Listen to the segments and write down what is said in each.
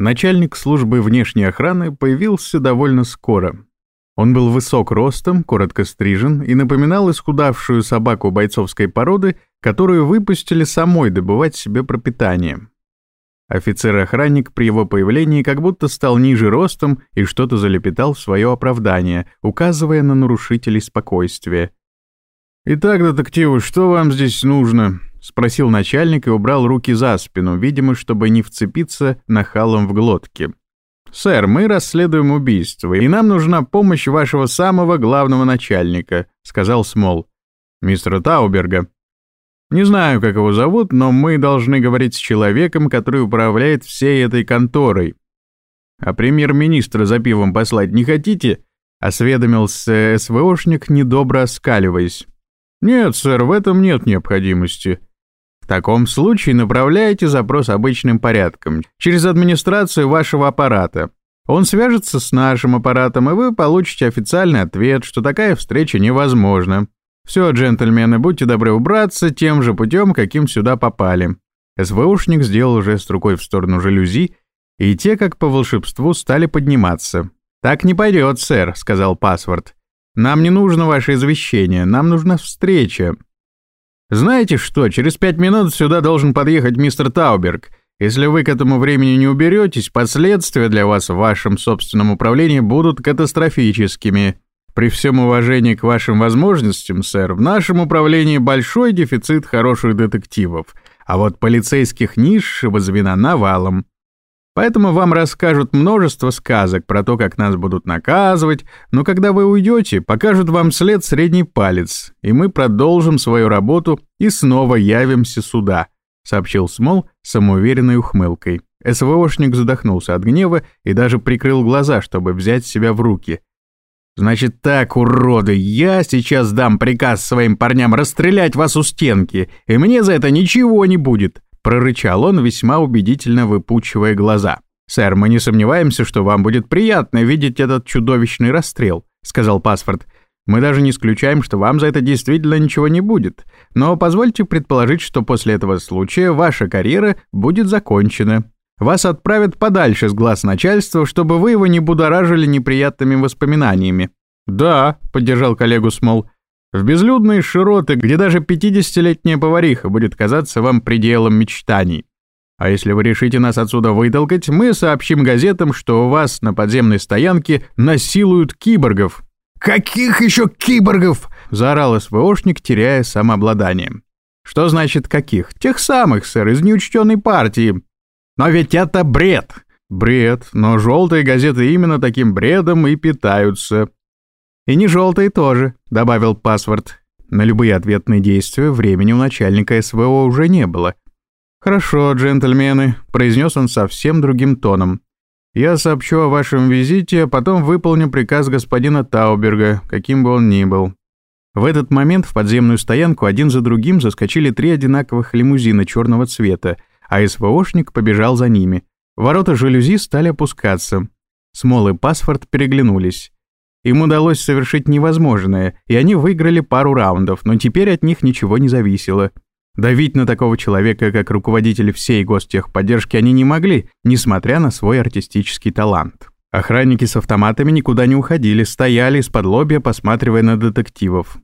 Начальник службы внешней охраны появился довольно скоро. Он был высок ростом, коротко стрижен и напоминал исхудавшую собаку бойцовской породы, которую выпустили самой добывать себе пропитание. Офицер-охранник при его появлении как будто стал ниже ростом и что-то залепетал в свое оправдание, указывая на нарушителей спокойствия. «Итак, детективы, что вам здесь нужно?» — спросил начальник и убрал руки за спину, видимо, чтобы не вцепиться нахалом в глотке. «Сэр, мы расследуем убийство, и нам нужна помощь вашего самого главного начальника», — сказал Смол. «Мистера Тауберга». «Не знаю, как его зовут, но мы должны говорить с человеком, который управляет всей этой конторой». «А премьер-министра за пивом послать не хотите?» — осведомился СВОшник, недобро оскаливаясь. «Нет, сэр, в этом нет необходимости», таком случае направляйте запрос обычным порядком, через администрацию вашего аппарата. Он свяжется с нашим аппаратом, и вы получите официальный ответ, что такая встреча невозможна. Все, джентльмены, будьте добры убраться тем же путем, каким сюда попали». СВУшник сделал жест рукой в сторону жалюзи, и те, как по волшебству, стали подниматься. «Так не пойдет, сэр», — сказал паспорт. «Нам не нужно ваше извещение, нам нужна встреча. «Знаете что, через пять минут сюда должен подъехать мистер Тауберг. Если вы к этому времени не уберетесь, последствия для вас в вашем собственном управлении будут катастрофическими. При всем уважении к вашим возможностям, сэр, в нашем управлении большой дефицит хороших детективов, а вот полицейских низшего звена навалом. Поэтому вам расскажут множество сказок про то, как нас будут наказывать, но когда вы уйдете, покажут вам след средний палец, и мы продолжим свою работу и снова явимся сюда», — сообщил Смол самоуверенной ухмылкой. СВОшник задохнулся от гнева и даже прикрыл глаза, чтобы взять себя в руки. «Значит так, уроды, я сейчас дам приказ своим парням расстрелять вас у стенки, и мне за это ничего не будет», — прорычал он, весьма убедительно выпучивая глаза. «Сэр, мы не сомневаемся, что вам будет приятно видеть этот чудовищный расстрел», — сказал Пасфорд. «Мы даже не исключаем, что вам за это действительно ничего не будет. Но позвольте предположить, что после этого случая ваша карьера будет закончена. Вас отправят подальше с глаз начальства, чтобы вы его не будоражили неприятными воспоминаниями». «Да», — поддержал коллегу Смол, — в безлюдные широты, где даже 50-летняя повариха будет казаться вам пределом мечтаний. А если вы решите нас отсюда вытолкать, мы сообщим газетам, что у вас на подземной стоянке насилуют киборгов». «Каких еще киборгов?» — заорал СВОшник, теряя самообладание. «Что значит каких? Тех самых, сэр, из неучтенной партии. Но ведь это бред!» «Бред, но желтые газеты именно таким бредом и питаются», «И не желтые тоже», — добавил паспорт. На любые ответные действия времени у начальника СВО уже не было. «Хорошо, джентльмены», — произнес он совсем другим тоном. «Я сообщу о вашем визите, а потом выполню приказ господина Тауберга, каким бы он ни был». В этот момент в подземную стоянку один за другим заскочили три одинаковых лимузина черного цвета, а СВОшник побежал за ними. Ворота жалюзи стали опускаться. Смол и Пасфорд переглянулись. Им удалось совершить невозможное, и они выиграли пару раундов, но теперь от них ничего не зависело. Давить на такого человека, как руководитель всей гостехподдержки, они не могли, несмотря на свой артистический талант. Охранники с автоматами никуда не уходили, стояли из-под лобья, посматривая на детективов.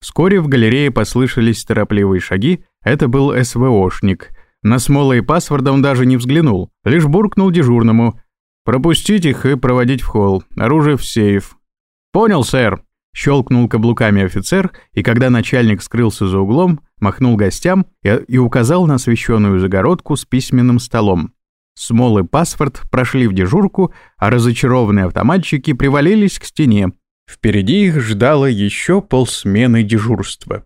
Вскоре в галерее послышались торопливые шаги, это был СВОшник. На Смола и Пасворда он даже не взглянул, лишь буркнул дежурному «Пропустить их и проводить в холл, оружие в сейф, «Понял, сэр», — щелкнул каблуками офицер, и когда начальник скрылся за углом, махнул гостям и, и указал на освещенную загородку с письменным столом. Смол и паспорт прошли в дежурку, а разочарованные автоматчики привалились к стене. Впереди их ждало еще полсмены дежурства.